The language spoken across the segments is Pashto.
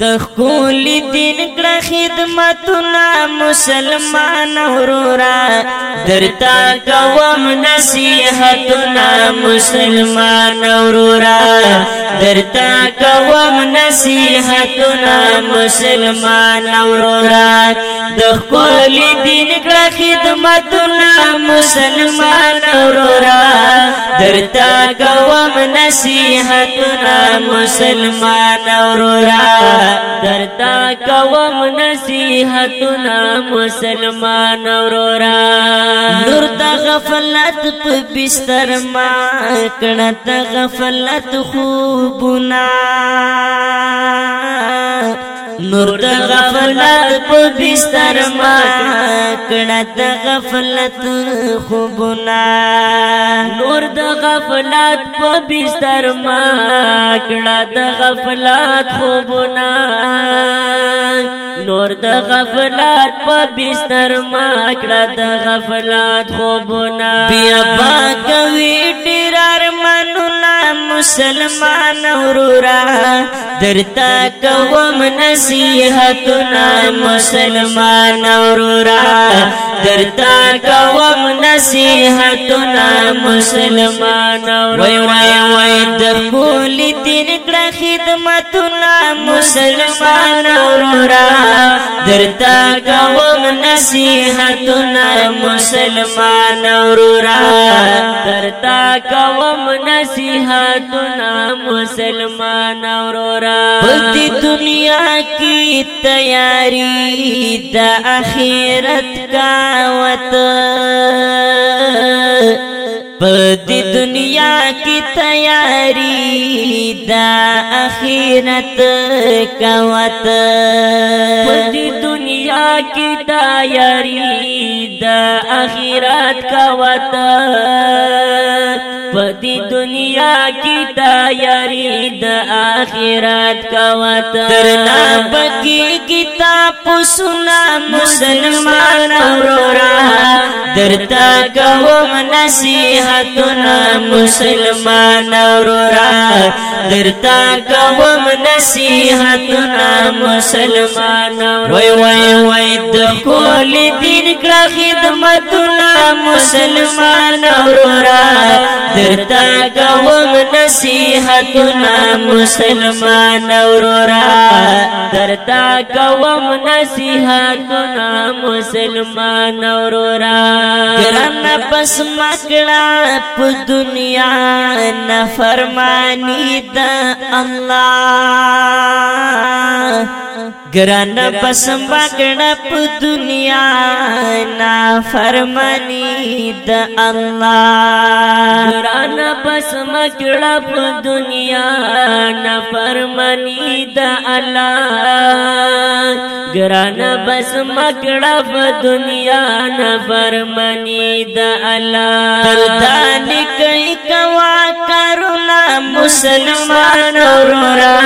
تخکول دین کړه خدمتونه مسلمان اورورا درتا کوم نصیحتونه مسلمان اورورا درتا کوم نصیحتنا مسلمان اورورا د خپل دین کړه خدمتنا مسلمان اورورا درتا کوم نصیحتنا مسلمان اورورا درتا کوم نصیحتنا مسلمان اورورا نور د غفلت په بستر ما کړه د غفلت خوبنا کور د غفلت په بستر ما کړه د غفلت خوبنا نور د غفلت په بستر ما کړه د غفلت خوبنا نور د غفلت په بستر ما کړه د غفلت خوبنا بیا پاکوي مسلمان ورورا درتا کوم نصیحتنا مسلمان ورورا درتا کوم نصیحتنا مسلمان وای وای وای د خپل دین کړه خدمتنا مسلمان ورورا درتا کوم نصیحتنا مسلمان ورورا تا کوم نصیحتنا مسلمان اورورا پدې دنیا کی تیاری د اخرت دعوت پدې دنیا کی تیاری د اخرت کوت پدې دنیا کی تیاری د اخرت کوت دنیا کی دایا تیاری د آخرت کوت ترنا بکی کتاب سنا مسلمان اورورا درتا کوم نصیحتنا مسلمان اورورا درتا کوم نصیحتنا مسلمان وای وای وای د کول دین کړه خدمتنا مسلمان اورورا درتا کوم نصیحت نہ مسلمان اورورا را کوم کم نسا مسلمان اورورا را پس پس منگڑا دنیا ن فرمانی ت گران بسم بگڑا پا دنیا نا فرمانی دا اللہ گران بسم بگڑا پا دنیا نا فرمانی دا اللہ گران بسم بگڑا پا دنیا نا فرمانی دا اللہ تلدانی کئی کوا کرنا مسلمان رو را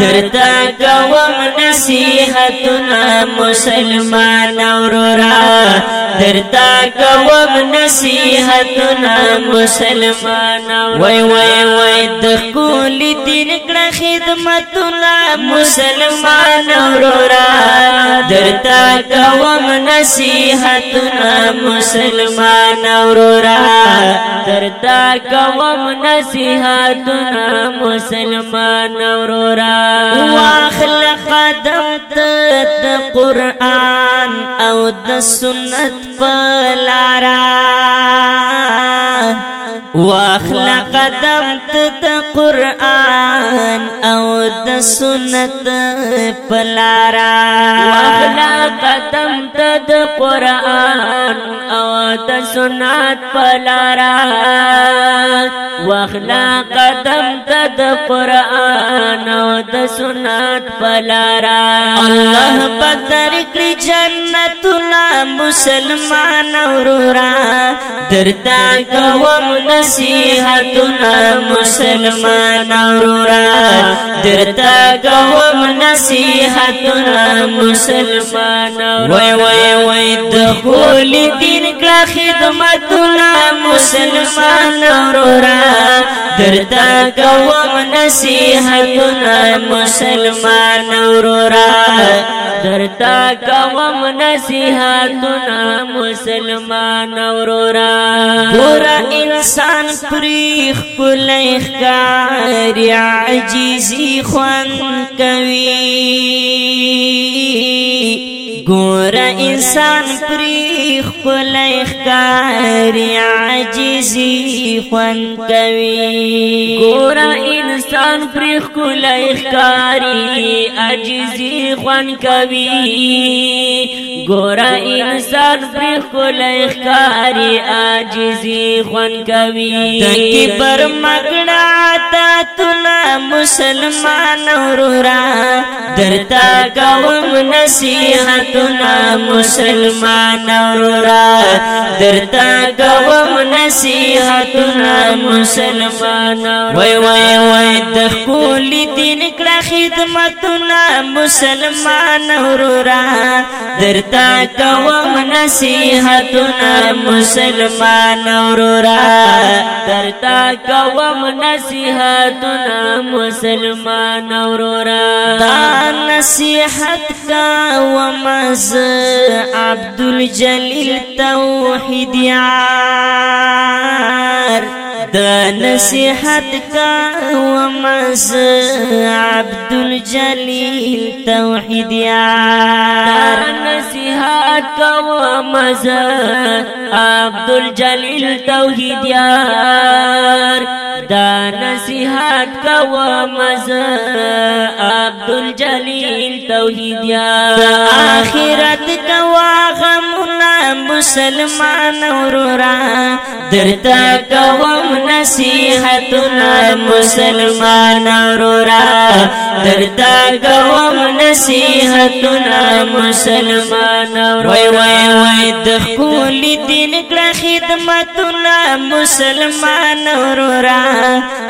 دردہ گوام نس نصیحتنا مسلمان اورورا درتا کوم نصیحتنا مسلمان وای وای وای د کول دین کړه خدمتنا مسلمان اورورا درتا کوم نصیحتنا مسلمان اورورا درتا کوم نصیحتنا مسلمان اورورا واخ قدم د قران او د سنت په لارا واخلا قدم د قران او د سنت په لارا واخلا قدم د قران او د سنت په لارا واخلا قدم د قران او د سنت پلارا الله بدر کړی جنت لا مسلمان اورورا درتا کوم نصیحت لا مسلمان اورورا درتا کوم نصیحت لا مسلمان وای وای وای د خول دین کړه خدمت لا مسلمان اورورا درتا کوم نصیحتنا مسلمان اورورا درتا کوم نصیحتنا مسلمان اورورا ګور انسان پریخ کلیخ کاری عجیزی خوان کوي ګور انسان پریخ خپل اخکار عاجزي خوان کوي ګور انسان پر خپل اخکار عاجزي خوان کوي ګور انسان پر خپل اخکار عاجزي خوان کوي تکي پر مګړه تا تنا مسلمان اورورا درتا کوم نصيحتنا مسلمان اور را درتا کوم نصیحتنا مسلمان وای وای وای د خپل دین خدمت نا مسلمان ورورا درتا کوم نا مسلمان ورورا درتا کوم نا مسلمان ورورا دا نصیحت کا ومز عبد الجلیل توحید یار نصیحت کا ومس عبد الجلیل توحید یار نصیحت کا ومس عبد الجلیل توحید یار دا نصیحت کا ومس عبد الجلیل توحید یار آخرت کا واغم مسلمان ورورا درتا کوم نصیحتنا مسلمان ورورا درتا کوم نصیحتنا مسلمان ورورا وای وای وای د خپل دین کړه خدمتنا مسلمان ورورا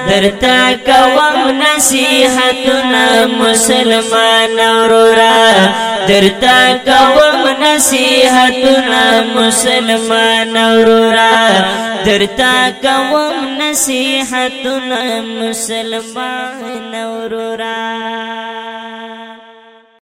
درتا کوم نصیحتنا مسلمان ورورا درتا کوم نصیحتنا مسلمان اورا درتا کوم نصیحتنا مسلمان اورا